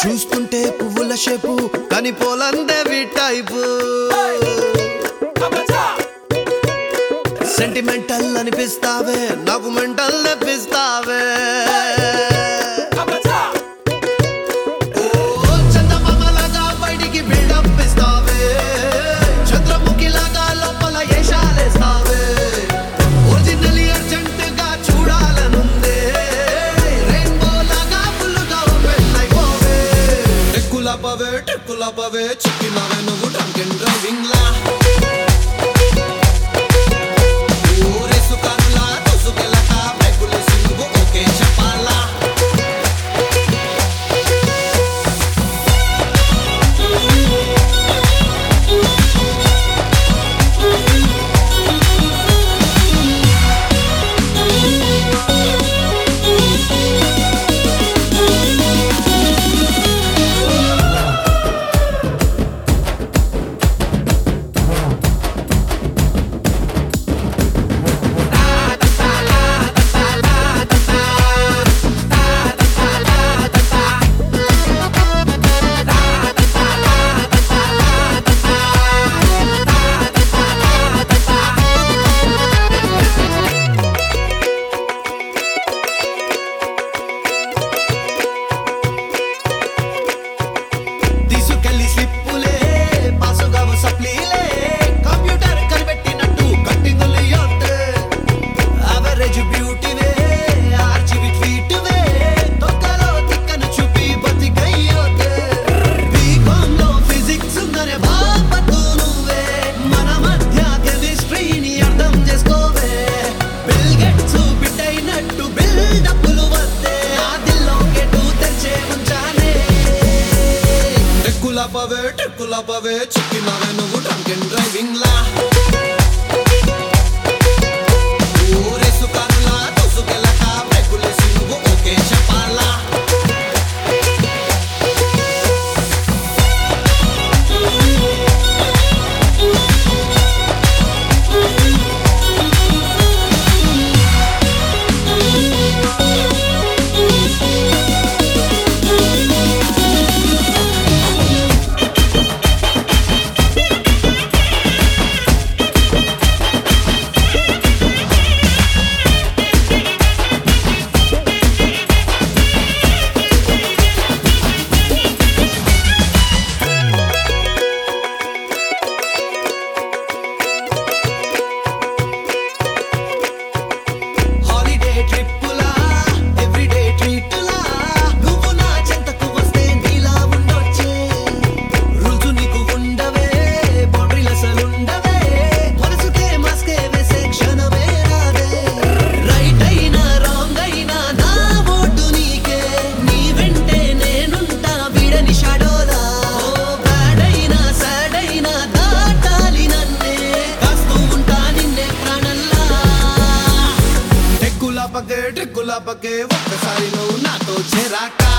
చూస్తుంటే పువ్వుల షేపు కానీ పోలందేవి టైపు. సెంటిమెంటల్ అనిపిస్తావే నాకు మెంటల్ అనిపిస్తావే ட்ரிక్కులా పవే డ్రంక్ అండ్ డ్రైవింగ్ ట్రిక్కుల పవే ట్రిక్కుల పవే చిక్కినవే నువ్వు డ్రంక్ అండ్ డ్రైవింగ్ లా గులాబకే ట్రిక్కులాపకే ఒక్కసారి నువ్వు నాతో చెరాకా.